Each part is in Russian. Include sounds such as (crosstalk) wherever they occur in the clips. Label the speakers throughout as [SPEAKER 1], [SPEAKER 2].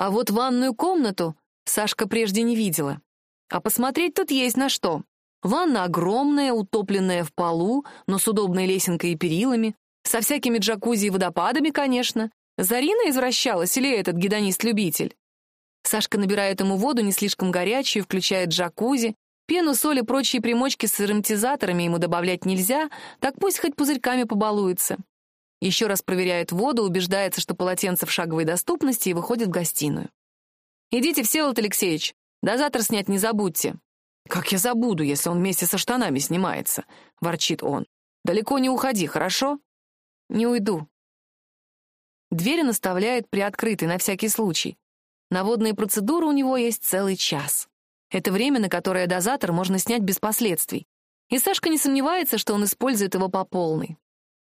[SPEAKER 1] А вот ванную комнату Сашка прежде не видела. А посмотреть тут есть на что. Ванна огромная, утопленная в полу, но с удобной лесенкой и перилами, со всякими джакузи и водопадами, конечно. Зарина извращалась или этот гедонист-любитель? Сашка набирает ему воду не слишком горячую, включает джакузи. Пену, соль и прочие примочки с ароматизаторами ему добавлять нельзя, так пусть хоть пузырьками побалуется. Еще раз проверяет воду, убеждается, что полотенце в шаговой доступности и выходит в гостиную. «Идите, Всеволод Алексеевич, до завтра снять не забудьте». «Как я забуду, если он вместе со штанами снимается?» — ворчит он. «Далеко не уходи, хорошо?» «Не уйду». Дверь он оставляет приоткрытой на всякий случай. На водные процедуры у него есть целый час. Это время, на которое дозатор можно снять без последствий. И Сашка не сомневается, что он использует его по полной.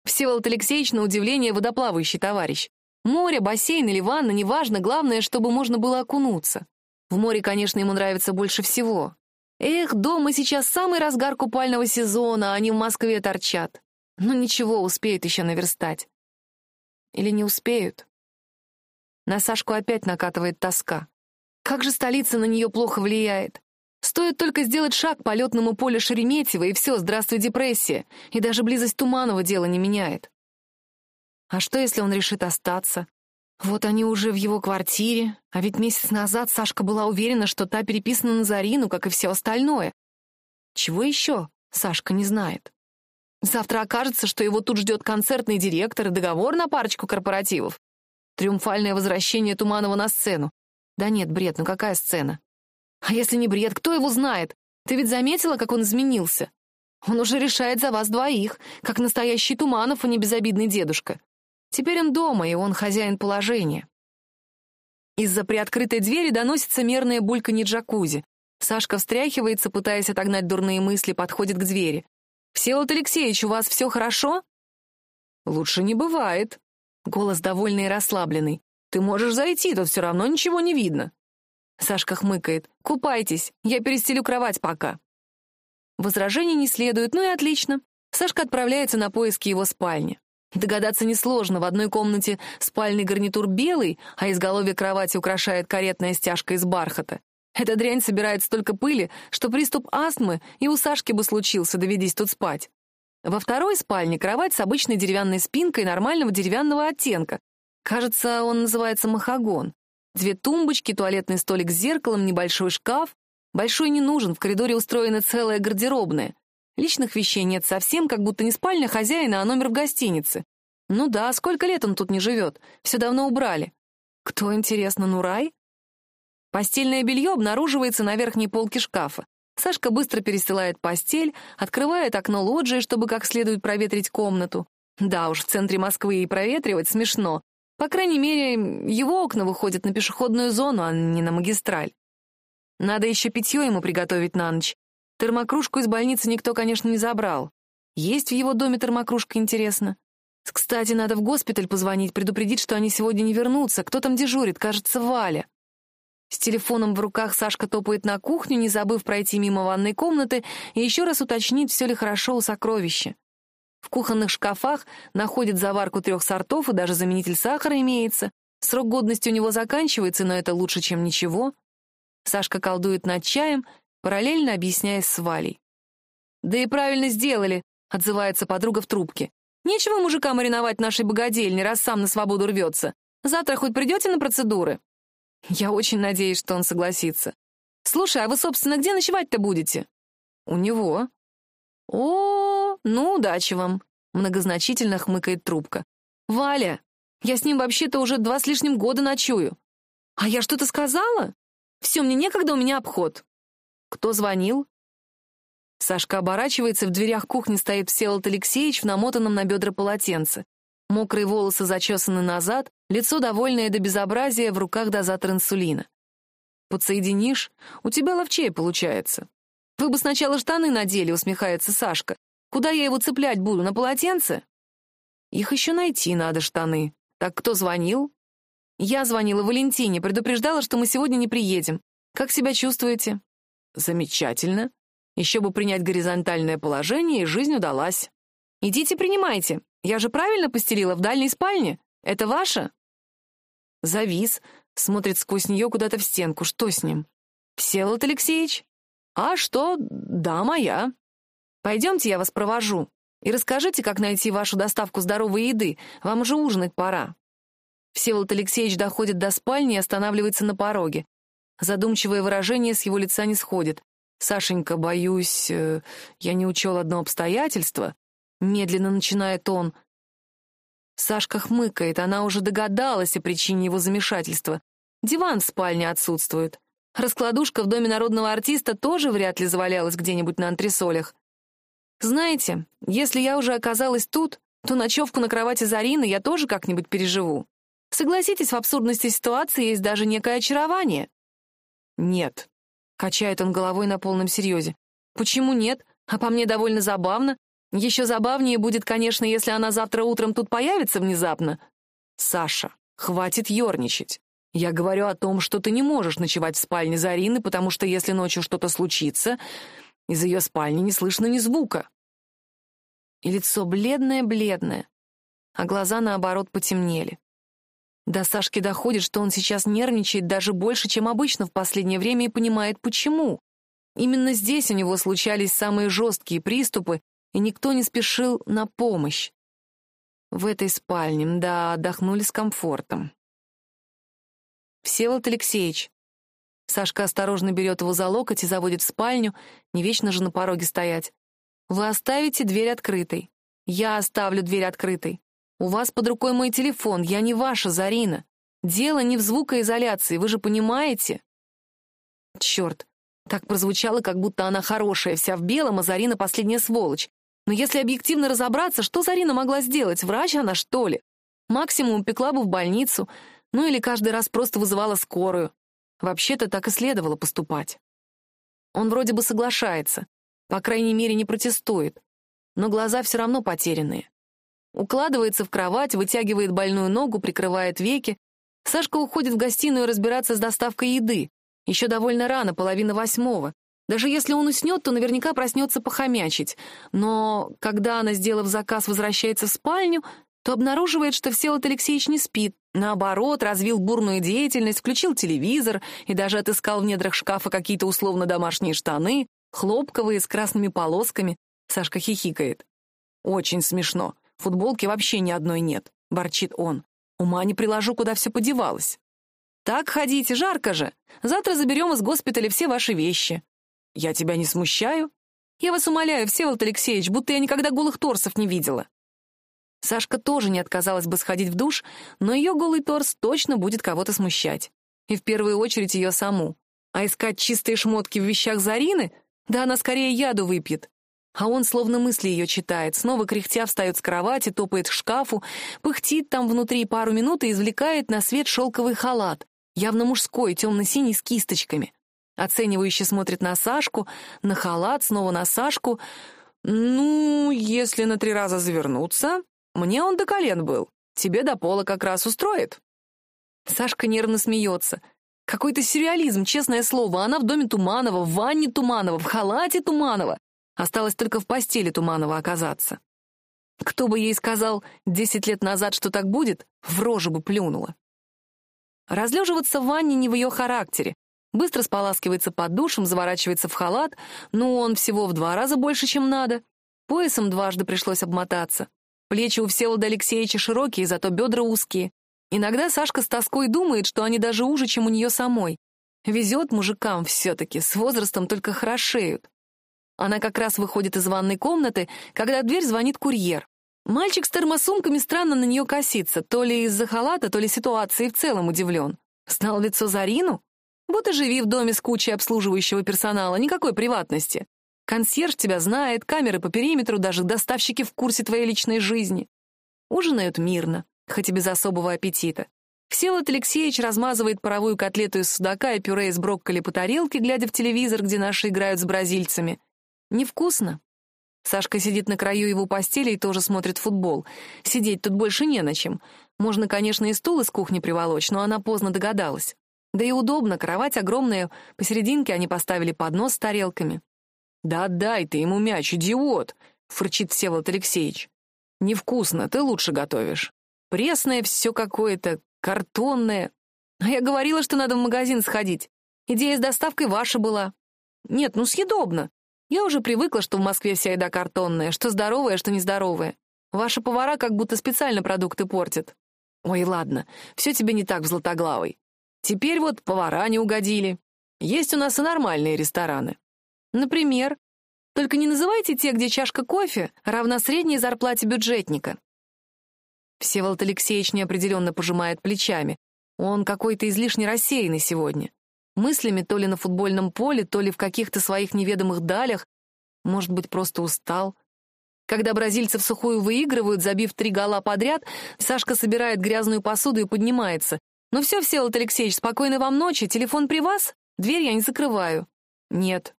[SPEAKER 1] Всеволод Алексеевич, на удивление, водоплавающий товарищ. Море, бассейн или ванна, неважно, главное, чтобы можно было окунуться. В море, конечно, ему нравится больше всего. Эх, дома сейчас самый разгар купального сезона, а они в Москве торчат. Но ничего, успеют еще наверстать. Или не успеют? На Сашку опять накатывает тоска. Как же столица на нее плохо влияет. Стоит только сделать шаг по летному полю Шереметьево, и все, здравствуй, депрессия. И даже близость Туманова дело не меняет. А что, если он решит остаться? Вот они уже в его квартире, а ведь месяц назад Сашка была уверена, что та переписана на Зарину, как и все остальное. Чего еще Сашка не знает? Завтра окажется, что его тут ждет концертный директор и договор на парочку корпоративов. Триумфальное возвращение Туманова на сцену. Да нет, бред, ну какая сцена? А если не бред, кто его знает? Ты ведь заметила, как он изменился? Он уже решает за вас двоих, как настоящий Туманов, а не безобидный дедушка. Теперь он дома, и он хозяин положения. Из-за приоткрытой двери доносится мерное бульканье джакузи. Сашка встряхивается, пытаясь отогнать дурные мысли, подходит к двери. «Всеволод Алексеевич, у вас все хорошо?» «Лучше не бывает». Голос довольный и расслабленный. «Ты можешь зайти, тут все равно ничего не видно». Сашка хмыкает. «Купайтесь, я перестелю кровать пока». Возражений не следует, ну и отлично. Сашка отправляется на поиски его спальни. Догадаться несложно, в одной комнате спальный гарнитур белый, а изголовье кровати украшает каретная стяжка из бархата. Эта дрянь собирает столько пыли, что приступ астмы и у Сашки бы случился, доведись тут спать. Во второй спальне кровать с обычной деревянной спинкой нормального деревянного оттенка. Кажется, он называется махагон. Две тумбочки, туалетный столик с зеркалом, небольшой шкаф. Большой не нужен, в коридоре устроена целая гардеробная. Личных вещей нет совсем, как будто не спальня хозяина, а номер в гостинице. Ну да, сколько лет он тут не живет? Все давно убрали. Кто, интересно, Нурай? Постельное белье обнаруживается на верхней полке шкафа. Сашка быстро перестилает постель, открывает окно лоджии, чтобы как следует проветрить комнату. Да уж, в центре Москвы и проветривать смешно. По крайней мере, его окна выходят на пешеходную зону, а не на магистраль. Надо еще питье ему приготовить на ночь. Термокружку из больницы никто, конечно, не забрал. Есть в его доме термокружка, интересно. Кстати, надо в госпиталь позвонить, предупредить, что они сегодня не вернутся. Кто там дежурит? Кажется, Валя. С телефоном в руках Сашка топает на кухню, не забыв пройти мимо ванной комнаты и еще раз уточнить, все ли хорошо у сокровища. В кухонных шкафах находит заварку трех сортов, и даже заменитель сахара имеется. Срок годности у него заканчивается, но это лучше, чем ничего. Сашка колдует над чаем параллельно объясняясь с Валей. «Да и правильно сделали», — отзывается подруга в трубке. «Нечего мужикам мариновать нашей богадельни, раз сам на свободу рвется. Завтра хоть придете на процедуры?» Я очень надеюсь, что он согласится. «Слушай, а вы, собственно, где ночевать-то будете?» «У него». «О, ну, удачи вам», — многозначительно хмыкает трубка. «Валя, я с ним вообще-то уже два с лишним года ночую». «А я что-то сказала? Все, мне некогда, у меня обход». «Кто звонил?» Сашка оборачивается, в дверях кухни стоит Всеволод Алексеевич в намотанном на бедра полотенце. Мокрые волосы зачесаны назад, лицо довольное до безобразия, в руках дозатор инсулина. «Подсоединишь? У тебя ловчей получается». «Вы бы сначала штаны надели», — усмехается Сашка. «Куда я его цеплять буду, на полотенце?» «Их еще найти надо, штаны. Так кто звонил?» «Я звонила Валентине, предупреждала, что мы сегодня не приедем. Как себя чувствуете?» Замечательно. Еще бы принять горизонтальное положение, и жизнь удалась. Идите принимайте. Я же правильно постелила в дальней спальне? Это ваше? Завис. Смотрит сквозь нее куда-то в стенку. Что с ним? «Всеволод Алексеевич?» «А что? Да, моя». «Пойдемте, я вас провожу. И расскажите, как найти вашу доставку здоровой еды. Вам уже ужинать пора». Всеволод Алексеевич доходит до спальни и останавливается на пороге. Задумчивое выражение с его лица не сходит. «Сашенька, боюсь, э, я не учел одно обстоятельство». Медленно начинает он. Сашка хмыкает, она уже догадалась о причине его замешательства. Диван в спальне отсутствует. Раскладушка в доме народного артиста тоже вряд ли завалялась где-нибудь на антресолях. Знаете, если я уже оказалась тут, то ночевку на кровати Зарины я тоже как-нибудь переживу. Согласитесь, в абсурдности ситуации есть даже некое очарование. Нет. Качает он головой на полном серьезе. Почему нет? А по мне довольно забавно. Еще забавнее будет, конечно, если она завтра утром тут появится внезапно. Саша, хватит ерничать. Я говорю о том, что ты не можешь ночевать в спальне Зарины, потому что если ночью что-то случится, из ее спальни не слышно ни звука. И лицо бледное-бледное, а глаза, наоборот, потемнели. До Сашки доходит, что он сейчас нервничает даже больше, чем обычно в последнее время, и понимает, почему. Именно здесь у него случались самые жесткие приступы, и никто не спешил на помощь. В этой спальне, да, отдохнули с комфортом. «Всеволод Алексеевич». Сашка осторожно берет его за локоть и заводит в спальню, не вечно же на пороге стоять. «Вы оставите дверь открытой. Я оставлю дверь открытой. У вас под рукой мой телефон, я не ваша, Зарина. Дело не в звукоизоляции, вы же понимаете?» Черт, так прозвучало, как будто она хорошая, вся в белом, а Зарина — последняя сволочь. Но если объективно разобраться, что Зарина могла сделать? Врач она, что ли? Максимум пекла бы в больницу, ну или каждый раз просто вызывала скорую. Вообще-то так и следовало поступать. Он вроде бы соглашается, по крайней мере, не протестует, но глаза все равно потерянные. Укладывается в кровать, вытягивает больную ногу, прикрывает веки. Сашка уходит в гостиную разбираться с доставкой еды. Еще довольно рано, половина восьмого. Даже если он уснет, то наверняка проснется похомячить. Но когда она, сделав заказ, возвращается в спальню, то обнаруживает, что Всеволод Алексеевич не спит. Наоборот, развил бурную деятельность, включил телевизор и даже отыскал в недрах шкафа какие-то условно-домашние штаны, хлопковые, с красными полосками. Сашка хихикает. «Очень смешно. Футболки вообще ни одной нет», — борчит он. «Ума не приложу, куда все подевалось». «Так ходите, жарко же. Завтра заберем из госпиталя все ваши вещи». «Я тебя не смущаю?» «Я вас умоляю, Всеволод Алексеевич, будто я никогда голых торсов не видела». Сашка тоже не отказалась бы сходить в душ, но ее голый торс точно будет кого-то смущать. И в первую очередь ее саму. А искать чистые шмотки в вещах Зарины? Да она скорее яду выпьет. А он словно мысли ее читает, снова кряхтя встает с кровати, топает к шкафу, пыхтит там внутри пару минут и извлекает на свет шелковый халат, явно мужской, темно-синий с кисточками. Оценивающе смотрит на Сашку, на халат, снова на Сашку. «Ну, если на три раза завернуться, мне он до колен был. Тебе до пола как раз устроит». Сашка нервно смеется. Какой-то сюрреализм, честное слово. Она в доме Туманова, в ванне Туманова, в халате Туманова. Осталось только в постели Туманова оказаться. Кто бы ей сказал десять лет назад, что так будет, в рожу бы плюнула. Разлеживаться в ванне не в ее характере. Быстро споласкивается под душем, заворачивается в халат, но он всего в два раза больше, чем надо. Поясом дважды пришлось обмотаться. Плечи у Всеволода Алексеевича широкие, зато бедра узкие. Иногда Сашка с тоской думает, что они даже уже, чем у нее самой. Везет мужикам все-таки, с возрастом только хорошеют. Она как раз выходит из ванной комнаты, когда в дверь звонит курьер. Мальчик с термосумками странно на нее косится, то ли из-за халата, то ли ситуации в целом удивлен. Знал лицо Зарину? Вот и живи в доме с кучей обслуживающего персонала, никакой приватности. Консьерж тебя знает, камеры по периметру, даже доставщики в курсе твоей личной жизни. Ужинают мирно, хоть и без особого аппетита. Всеволод Алексеевич размазывает паровую котлету из судака и пюре из брокколи по тарелке, глядя в телевизор, где наши играют с бразильцами. Невкусно. Сашка сидит на краю его постели и тоже смотрит футбол. Сидеть тут больше не на чем. Можно, конечно, и стул из кухни приволочь, но она поздно догадалась. Да и удобно, кровать огромная, посерединке они поставили поднос с тарелками. «Да отдай ты ему мяч, идиот!» — фырчит Всеволод Алексеевич. «Невкусно, ты лучше готовишь. Пресное все какое-то, картонное. А я говорила, что надо в магазин сходить. Идея с доставкой ваша была. Нет, ну съедобно. Я уже привыкла, что в Москве вся еда картонная, что здоровая, что нездоровая. Ваши повара как будто специально продукты портят. Ой, ладно, все тебе не так в Златоглавой. Теперь вот повара не угодили. Есть у нас и нормальные рестораны. Например, только не называйте те, где чашка кофе равна средней зарплате бюджетника. Всеволод Алексеевич неопределенно пожимает плечами. Он какой-то излишне рассеянный сегодня. Мыслями то ли на футбольном поле, то ли в каких-то своих неведомых далях. Может быть, просто устал. Когда бразильцы в сухую выигрывают, забив три гола подряд, Сашка собирает грязную посуду и поднимается. «Ну все, Всеволод Алексеевич, спокойной вам ночи. Телефон при вас? Дверь я не закрываю». «Нет».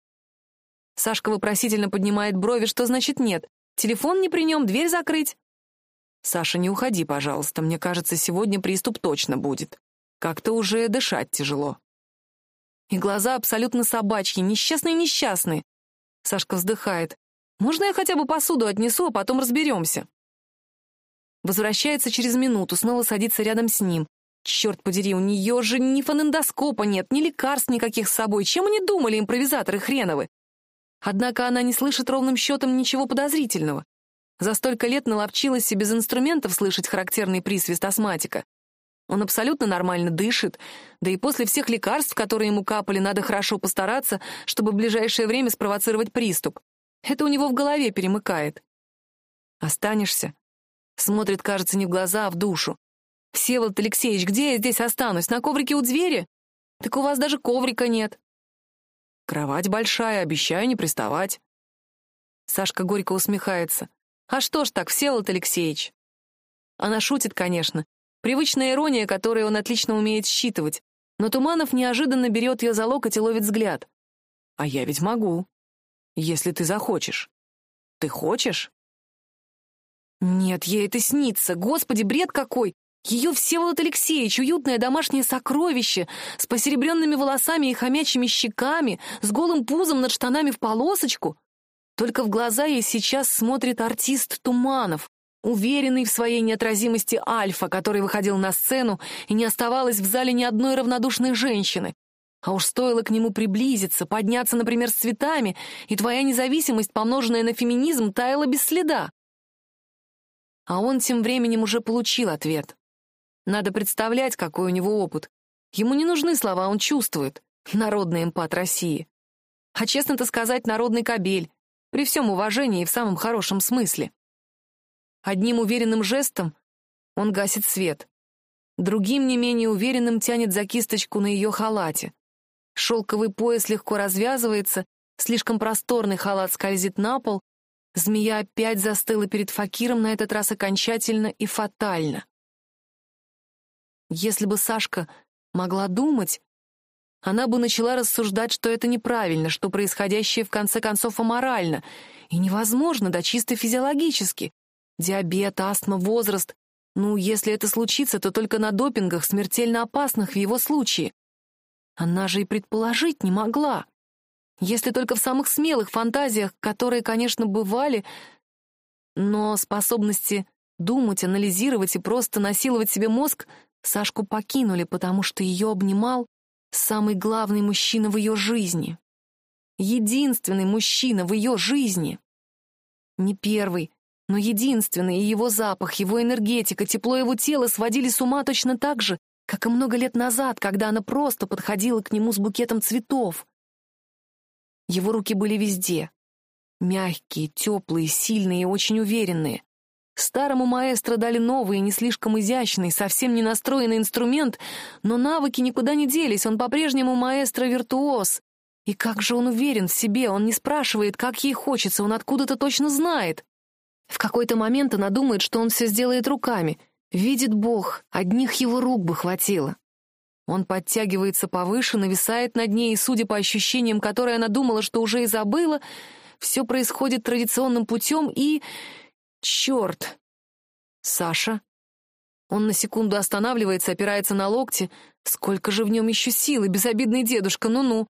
[SPEAKER 1] Сашка вопросительно поднимает брови, что значит «нет». Телефон не при нем, дверь закрыть. «Саша, не уходи, пожалуйста. Мне кажется, сегодня приступ точно будет. Как-то уже дышать тяжело». И глаза абсолютно собачьи, несчастные-несчастные. Сашка вздыхает. «Можно я хотя бы посуду отнесу, а потом разберемся?» Возвращается через минуту, снова садится рядом с ним. Черт подери, у нее же ни фонендоскопа нет, ни лекарств никаких с собой. Чем они думали, импровизаторы хреновы? Однако она не слышит ровным счетом ничего подозрительного. За столько лет наловчилась и без инструментов слышать характерный присвист астматика. Он абсолютно нормально дышит, да и после всех лекарств, которые ему капали, надо хорошо постараться, чтобы в ближайшее время спровоцировать приступ. Это у него в голове перемыкает. «Останешься?» Смотрит, кажется, не в глаза, а в душу. «Всеволод Алексеевич, где я здесь останусь? На коврике у двери? Так у вас даже коврика нет». «Кровать большая, обещаю не приставать». Сашка горько усмехается. А что ж так, Всеволод Алексеевич? Она шутит, конечно. Привычная ирония, которую он отлично умеет считывать. Но Туманов неожиданно берет ее за локоть и ловит взгляд. А я ведь могу. Если ты захочешь. Ты хочешь? Нет, ей это снится. Господи, бред какой! Ее Всеволод Алексеевич, уютное домашнее сокровище, с посеребренными волосами и хомячими щеками, с голым пузом над штанами в полосочку. Только в глаза ей сейчас смотрит артист Туманов, уверенный в своей неотразимости Альфа, который выходил на сцену, и не оставалось в зале ни одной равнодушной женщины. А уж стоило к нему приблизиться, подняться, например, с цветами, и твоя независимость, помноженная на феминизм, таяла без следа. А он тем временем уже получил ответ. Надо представлять, какой у него опыт. Ему не нужны слова, он чувствует. Народный эмпат России. А честно-то сказать, народный кобель. При всем уважении и в самом хорошем смысле. Одним уверенным жестом он гасит свет. Другим, не менее уверенным, тянет за кисточку на ее халате. Шелковый пояс легко развязывается, слишком просторный халат скользит на пол, змея опять застыла перед Факиром, на этот раз окончательно и фатально. Если бы Сашка могла думать, она бы начала рассуждать, что это неправильно, что происходящее в конце концов аморально и невозможно, да чисто физиологически. Диабет, астма, возраст. Ну, если это случится, то только на допингах, смертельно опасных в его случае. Она же и предположить не могла. Если только в самых смелых фантазиях, которые, конечно, бывали, но способности думать, анализировать и просто насиловать себе мозг Сашку покинули, потому что ее обнимал Самый главный мужчина в ее жизни. Единственный мужчина в ее жизни. Не первый, но единственный, и его запах, его энергетика, тепло его тела сводили с ума точно так же, как и много лет назад, когда она просто подходила к нему с букетом цветов. Его руки были везде. Мягкие, теплые, сильные и очень уверенные. Старому маэстро дали новый, не слишком изящный, совсем не настроенный инструмент, но навыки никуда не делись, он по-прежнему маэстро-виртуоз. И как же он уверен в себе, он не спрашивает, как ей хочется, он откуда-то точно знает. В какой-то момент она думает, что он все сделает руками. Видит Бог, одних его рук бы хватило. Он подтягивается повыше, нависает над ней, и, судя по ощущениям, которые она думала, что уже и забыла, все происходит традиционным путем и... Черт! Саша? Он на секунду останавливается, опирается на локти. Сколько же в нем еще силы, безобидный дедушка, ну-ну.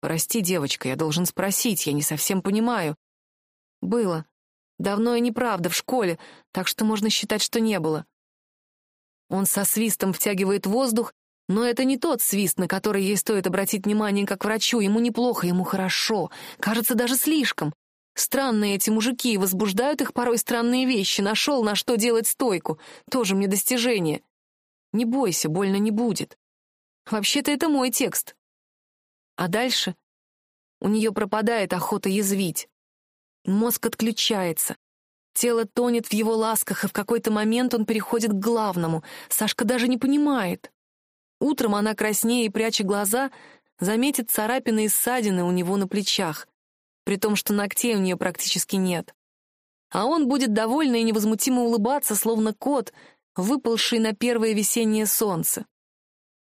[SPEAKER 1] Прости, девочка, я должен спросить, я не совсем понимаю. Было. Давно и неправда, в школе, так что можно считать, что не было. Он со свистом втягивает воздух Но это не тот свист, на который ей стоит обратить внимание как врачу. Ему неплохо, ему хорошо. Кажется, даже слишком. Странные эти мужики, возбуждают их порой странные вещи. Нашел, на что делать стойку. Тоже мне достижение. Не бойся, больно не будет. Вообще-то это мой текст. А дальше у нее пропадает охота язвить. Мозг отключается. Тело тонет в его ласках, и в какой-то момент он переходит к главному. Сашка даже не понимает. Утром она, краснее и пряча глаза, заметит царапины и ссадины у него на плечах, при том, что ногтей у нее практически нет. А он будет довольно и невозмутимо улыбаться, словно кот, выпалший на первое весеннее солнце.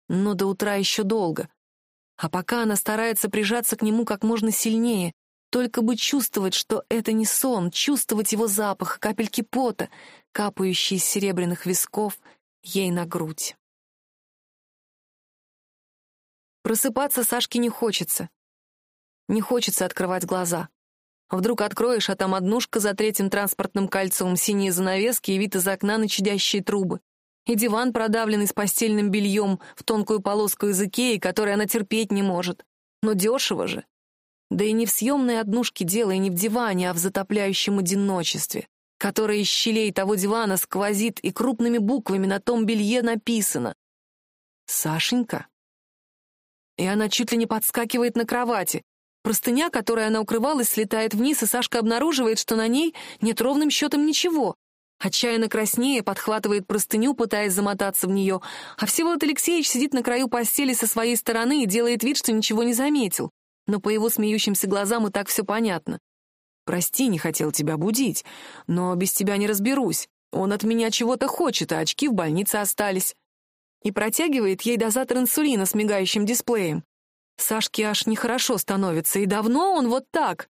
[SPEAKER 1] Но до утра еще долго. А пока она старается прижаться к нему как можно сильнее, только бы чувствовать, что это не сон, чувствовать его запах, капельки пота, капающие из серебряных висков ей на грудь. Просыпаться Сашке не хочется. Не хочется открывать глаза. Вдруг откроешь, а там однушка за третьим транспортным кольцом, синие занавески и вид из окна на чудящие трубы. И диван, продавленный с постельным бельем в тонкую полоску из Икеи, который она терпеть не может. Но дешево же. Да и не в съемной однушке дело, и не в диване, а в затопляющем одиночестве, которое из щелей того дивана сквозит, и крупными буквами на том белье написано «Сашенька». И она чуть ли не подскакивает на кровати. Простыня, которой она укрывалась, слетает вниз, и Сашка обнаруживает, что на ней нет ровным счетом ничего. Отчаянно краснее подхватывает простыню, пытаясь замотаться в нее, а Всеволод Алексеевич сидит на краю постели со своей стороны и делает вид, что ничего не заметил но по его смеющимся глазам и так все понятно. «Прости, не хотел тебя будить, но без тебя не разберусь. Он от меня чего-то хочет, а очки в больнице остались». И протягивает ей дозатор инсулина с мигающим дисплеем. Сашке аж нехорошо становится, и давно он вот так.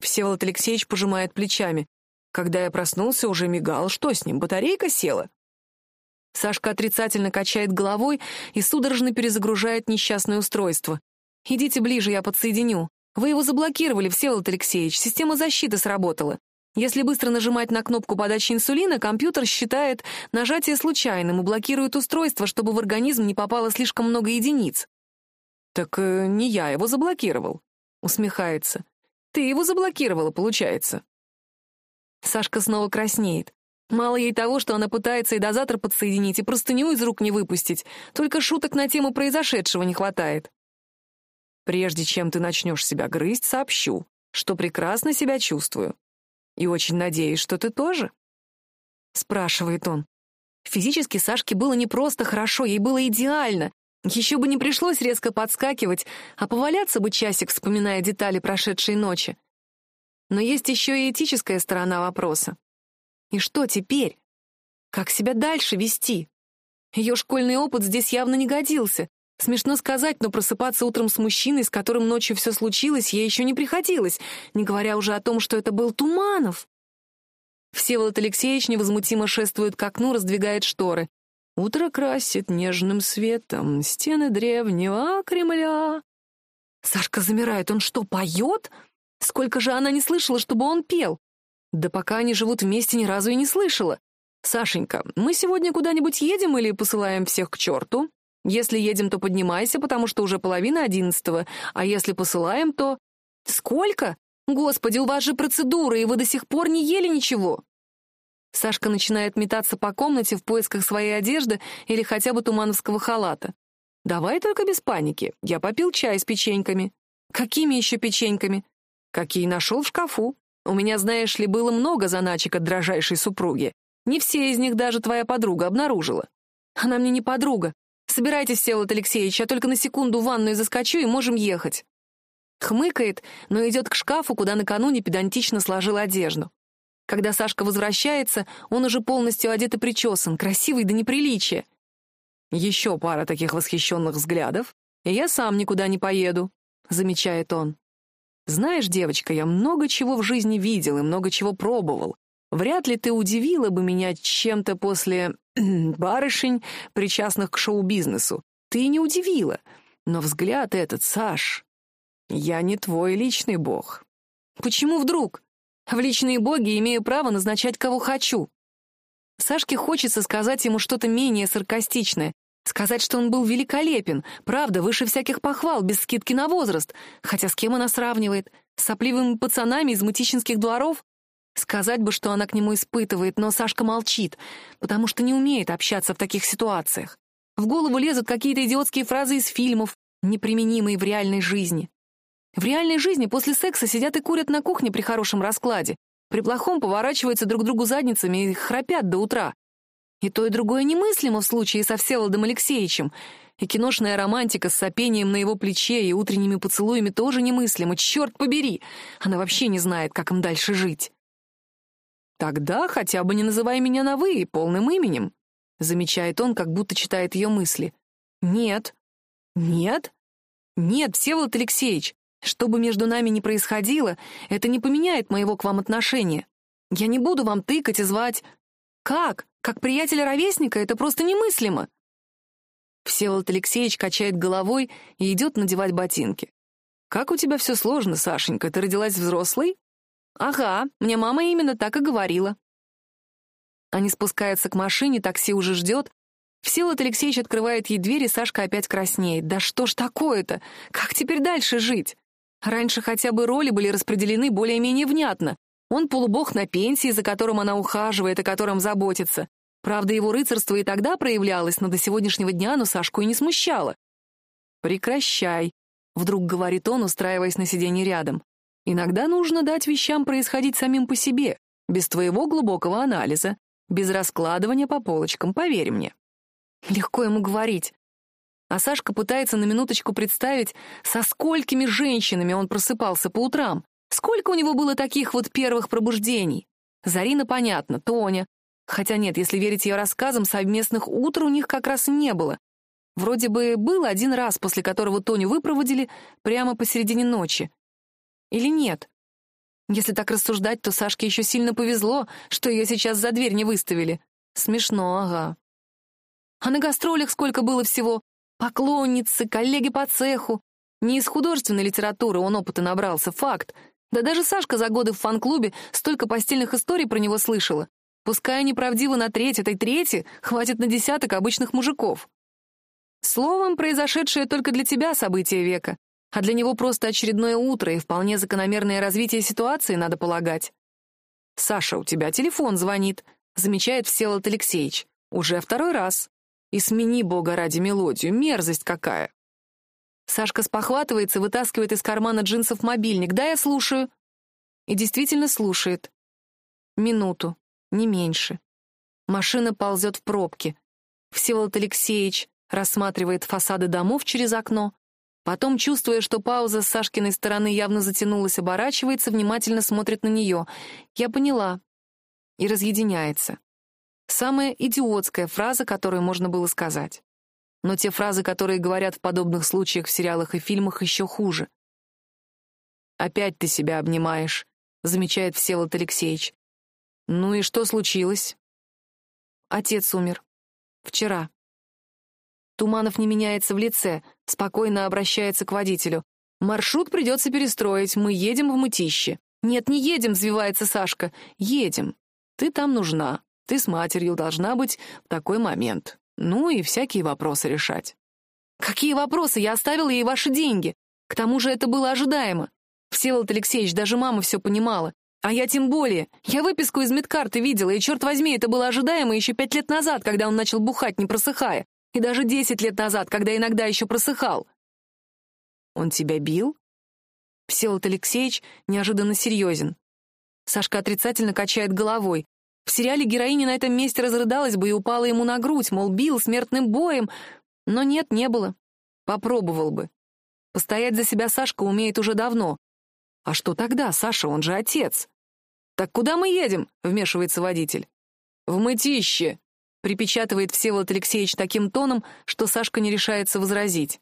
[SPEAKER 1] Всеволод Алексеевич пожимает плечами. Когда я проснулся, уже мигал. Что с ним, батарейка села? Сашка отрицательно качает головой и судорожно перезагружает несчастное устройство. «Идите ближе, я подсоединю. Вы его заблокировали, Всеволод Алексеевич, система защиты сработала. Если быстро нажимать на кнопку подачи инсулина, компьютер считает нажатие случайным и блокирует устройство, чтобы в организм не попало слишком много единиц». «Так э, не я его заблокировал», — усмехается. «Ты его заблокировала, получается». Сашка снова краснеет. Мало ей того, что она пытается и дозатор подсоединить, и простыню из рук не выпустить. Только шуток на тему произошедшего не хватает. Прежде чем ты начнешь себя грызть, сообщу, что прекрасно себя чувствую. И очень надеюсь, что ты тоже. Спрашивает он. Физически Сашке было не просто хорошо, ей было идеально. Еще бы не пришлось резко подскакивать, а поваляться бы часик, вспоминая детали прошедшей ночи. Но есть еще и этическая сторона вопроса. И что теперь? Как себя дальше вести? Ее школьный опыт здесь явно не годился. Смешно сказать, но просыпаться утром с мужчиной, с которым ночью все случилось, ей еще не приходилось, не говоря уже о том, что это был Туманов. Всеволод Алексеевич невозмутимо шествует к окну, раздвигает шторы. Утро красит нежным светом стены древнего Кремля. Сашка замирает. Он что, поет? Сколько же она не слышала, чтобы он пел? Да пока они живут вместе, ни разу и не слышала. «Сашенька, мы сегодня куда-нибудь едем или посылаем всех к черту?» Если едем, то поднимайся, потому что уже половина одиннадцатого, а если посылаем, то... Сколько? Господи, у вас же процедура, и вы до сих пор не ели ничего. Сашка начинает метаться по комнате в поисках своей одежды или хотя бы тумановского халата. «Давай только без паники. Я попил чай с печеньками». «Какими еще печеньками?» «Какие нашел в шкафу. У меня, знаешь ли, было много заначек от дрожайшей супруги. Не все из них даже твоя подруга обнаружила». «Она мне не подруга. «Собирайтесь, Всеволод Алексеевич, я только на секунду в ванную заскочу, и можем ехать». Хмыкает, но идет к шкафу, куда накануне педантично сложил одежду. Когда Сашка возвращается, он уже полностью одет и причесан, красивый до неприличия. «Еще пара таких восхищенных взглядов, и я сам никуда не поеду», — замечает он. «Знаешь, девочка, я много чего в жизни видел и много чего пробовал. Вряд ли ты удивила бы меня чем-то после (clears throat) барышень, причастных к шоу-бизнесу. Ты не удивила. Но взгляд этот, Саш, я не твой личный бог. Почему вдруг? В личные боги имею право назначать, кого хочу. Сашке хочется сказать ему что-то менее саркастичное, Сказать, что он был великолепен, правда, выше всяких похвал, без скидки на возраст. Хотя с кем она сравнивает? С сопливыми пацанами из мытищинских дворов? Сказать бы, что она к нему испытывает, но Сашка молчит, потому что не умеет общаться в таких ситуациях. В голову лезут какие-то идиотские фразы из фильмов, неприменимые в реальной жизни. В реальной жизни после секса сидят и курят на кухне при хорошем раскладе, при плохом поворачиваются друг другу задницами и храпят до утра. И то, и другое немыслимо в случае со Всеволодом Алексеевичем. И киношная романтика с сопением на его плече и утренними поцелуями тоже немыслимо. Черт побери! Она вообще не знает, как им дальше жить. «Тогда хотя бы не называй меня на «вы» и полным именем», — замечает он, как будто читает ее мысли. «Нет». «Нет?» «Нет, Всеволод Алексеевич, что бы между нами ни происходило, это не поменяет моего к вам отношения. Я не буду вам тыкать и звать. Как? Как приятеля-ровесника это просто немыслимо. Всеволод Алексеевич качает головой и идет надевать ботинки. «Как у тебя все сложно, Сашенька, ты родилась взрослой?» «Ага, мне мама именно так и говорила». Они спускаются к машине, такси уже ждет. Всеволод Алексеевич открывает ей дверь, и Сашка опять краснеет. «Да что ж такое-то? Как теперь дальше жить?» Раньше хотя бы роли были распределены более-менее внятно. Он полубог на пенсии, за которым она ухаживает, о котором заботится. Правда, его рыцарство и тогда проявлялось, но до сегодняшнего дня оно Сашку и не смущало. «Прекращай», — вдруг говорит он, устраиваясь на сиденье рядом. «Иногда нужно дать вещам происходить самим по себе, без твоего глубокого анализа, без раскладывания по полочкам, поверь мне». Легко ему говорить. А Сашка пытается на минуточку представить, со сколькими женщинами он просыпался по утрам. Сколько у него было таких вот первых пробуждений? Зарина, понятно, Тоня, Хотя нет, если верить ее рассказам, совместных утр у них как раз не было. Вроде бы был один раз, после которого Тоню выпроводили прямо посередине ночи. Или нет? Если так рассуждать, то Сашке еще сильно повезло, что ее сейчас за дверь не выставили. Смешно, ага. А на гастролях сколько было всего? Поклонницы, коллеги по цеху. Не из художественной литературы он опыта набрался, факт. Да даже Сашка за годы в фан-клубе столько постельных историй про него слышала. Пускай они правдивы на треть, этой трети хватит на десяток обычных мужиков. Словом, произошедшее только для тебя событие века, а для него просто очередное утро и вполне закономерное развитие ситуации, надо полагать. «Саша, у тебя телефон звонит», — замечает Всеволод Алексеевич. «Уже второй раз. И смени, бога ради, мелодию. Мерзость какая!» Сашка спохватывается, вытаскивает из кармана джинсов мобильник. «Да, я слушаю». И действительно слушает. Минуту не меньше. Машина ползет в пробке. Всеволод Алексеевич рассматривает фасады домов через окно, потом, чувствуя, что пауза с Сашкиной стороны явно затянулась, оборачивается, внимательно смотрит на нее. «Я поняла». И разъединяется. Самая идиотская фраза, которую можно было сказать. Но те фразы, которые говорят в подобных случаях в сериалах и фильмах, еще хуже. «Опять ты себя обнимаешь», — замечает Всеволод Алексеевич. «Ну и что случилось?» Отец умер. Вчера. Туманов не меняется в лице, спокойно обращается к водителю. «Маршрут придется перестроить, мы едем в Мытище». «Нет, не едем», — взвивается Сашка. «Едем. Ты там нужна. Ты с матерью должна быть в такой момент. Ну и всякие вопросы решать». «Какие вопросы? Я оставила ей ваши деньги. К тому же это было ожидаемо. Всеволод Алексеевич, даже мама все понимала. А я тем более. Я выписку из медкарты видела, и, черт возьми, это было ожидаемо еще пять лет назад, когда он начал бухать, не просыхая. И даже десять лет назад, когда иногда еще просыхал. Он тебя бил? Всеволод Алексеевич неожиданно серьезен. Сашка отрицательно качает головой. В сериале героиня на этом месте разрыдалась бы и упала ему на грудь, мол, бил смертным боем. Но нет, не было. Попробовал бы. Постоять за себя Сашка умеет уже давно. А что тогда, Саша, он же отец? «Так куда мы едем?» — вмешивается водитель. «В мытище!» — припечатывает Всеволод Алексеевич таким тоном, что Сашка не решается возразить.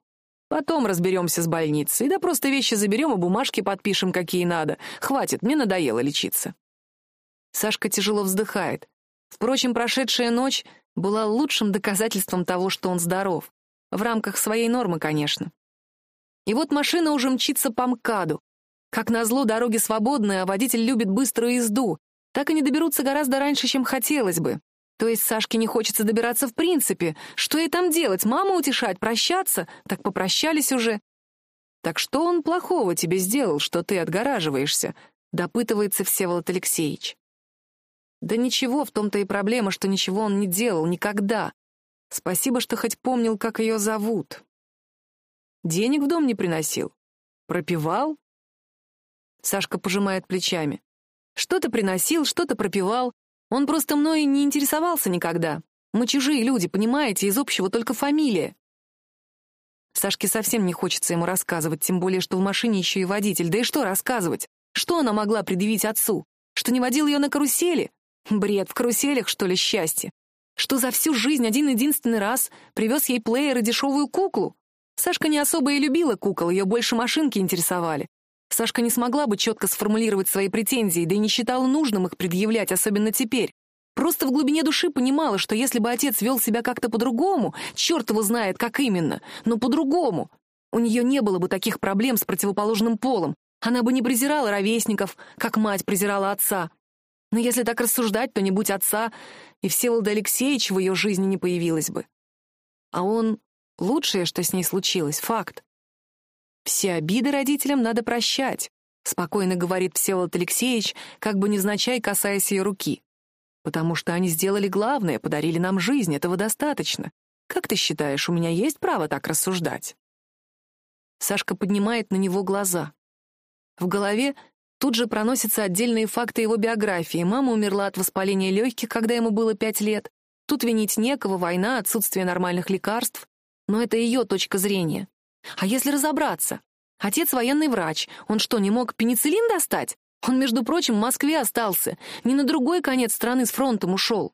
[SPEAKER 1] «Потом разберемся с больницей, да просто вещи заберем и бумажки подпишем, какие надо. Хватит, мне надоело лечиться». Сашка тяжело вздыхает. Впрочем, прошедшая ночь была лучшим доказательством того, что он здоров. В рамках своей нормы, конечно. И вот машина уже мчится по МКАДу. Как назло, дороги свободные, а водитель любит быструю езду. Так они доберутся гораздо раньше, чем хотелось бы. То есть Сашке не хочется добираться в принципе. Что ей там делать? Маму утешать, прощаться? Так попрощались уже. Так что он плохого тебе сделал, что ты отгораживаешься? Допытывается Всеволод Алексеевич. Да ничего, в том-то и проблема, что ничего он не делал никогда. Спасибо, что хоть помнил, как ее зовут. Денег в дом не приносил? Пропивал? Сашка пожимает плечами. Что-то приносил, что-то пропивал. Он просто мной не интересовался никогда. Мы чужие люди, понимаете, из общего только фамилия. Сашке совсем не хочется ему рассказывать, тем более, что в машине еще и водитель. Да и что рассказывать? Что она могла предъявить отцу? Что не водил ее на карусели? Бред, в каруселях, что ли, счастье? Что за всю жизнь один-единственный раз привез ей плеер и дешевую куклу? Сашка не особо и любила кукол, ее больше машинки интересовали. Сашка не смогла бы четко сформулировать свои претензии, да и не считала нужным их предъявлять, особенно теперь. Просто в глубине души понимала, что если бы отец вел себя как-то по-другому, черт его знает, как именно, но по-другому, у нее не было бы таких проблем с противоположным полом. Она бы не презирала ровесников, как мать презирала отца. Но если так рассуждать, то не будь отца, и Всеволода Алексеевича в ее жизни не появилось бы. А он — лучшее, что с ней случилось, факт. «Все обиды родителям надо прощать», — спокойно говорит Всеволод Алексеевич, как бы невзначай касаясь ее руки. «Потому что они сделали главное, подарили нам жизнь, этого достаточно. Как ты считаешь, у меня есть право так рассуждать?» Сашка поднимает на него глаза. В голове Тут же проносятся отдельные факты его биографии. Мама умерла от воспаления легких, когда ему было пять лет. Тут винить некого, война, отсутствие нормальных лекарств. Но это ее точка зрения. А если разобраться? Отец военный врач. Он что, не мог пенициллин достать? Он, между прочим, в Москве остался. Не на другой конец страны с фронтом ушел.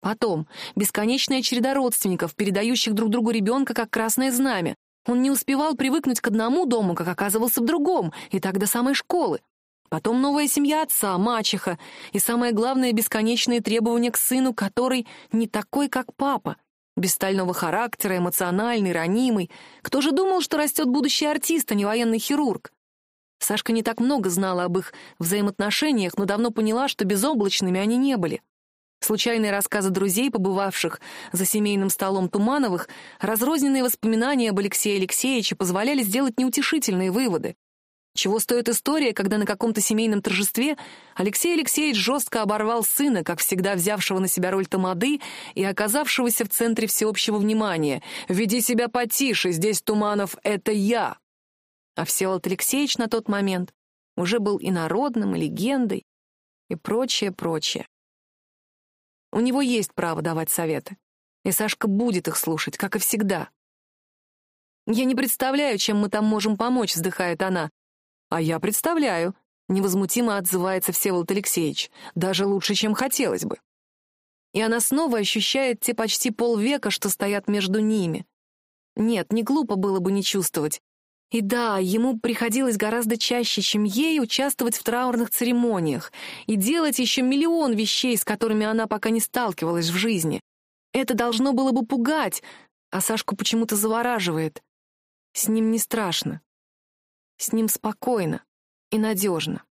[SPEAKER 1] Потом, бесконечная череда родственников, передающих друг другу ребенка как красное знамя. Он не успевал привыкнуть к одному дому, как оказывался в другом, и так до самой школы. Потом новая семья отца, мачеха, и самое главное — бесконечные требования к сыну, который не такой, как папа. Без стального характера, эмоциональный, ранимый. Кто же думал, что растет будущий артист, а не военный хирург? Сашка не так много знала об их взаимоотношениях, но давно поняла, что безоблачными они не были. Случайные рассказы друзей, побывавших за семейным столом Тумановых, разрозненные воспоминания об Алексее Алексеевиче позволяли сделать неутешительные выводы. Чего стоит история, когда на каком-то семейном торжестве Алексей Алексеевич жестко оборвал сына, как всегда взявшего на себя роль тамады и оказавшегося в центре всеобщего внимания. «Веди себя потише, здесь Туманов — это я!» А Всеволод Алексеевич на тот момент уже был и народным, и легендой, и прочее, прочее. У него есть право давать советы, и Сашка будет их слушать, как и всегда. «Я не представляю, чем мы там можем помочь», — вздыхает она. «А я представляю», — невозмутимо отзывается Всеволод Алексеевич, «даже лучше, чем хотелось бы». И она снова ощущает те почти полвека, что стоят между ними. Нет, не глупо было бы не чувствовать. И да, ему приходилось гораздо чаще, чем ей, участвовать в траурных церемониях и делать еще миллион вещей, с которыми она пока не сталкивалась в жизни. Это должно было бы пугать, а Сашку почему-то завораживает. С ним не страшно. С ним спокойно и надежно.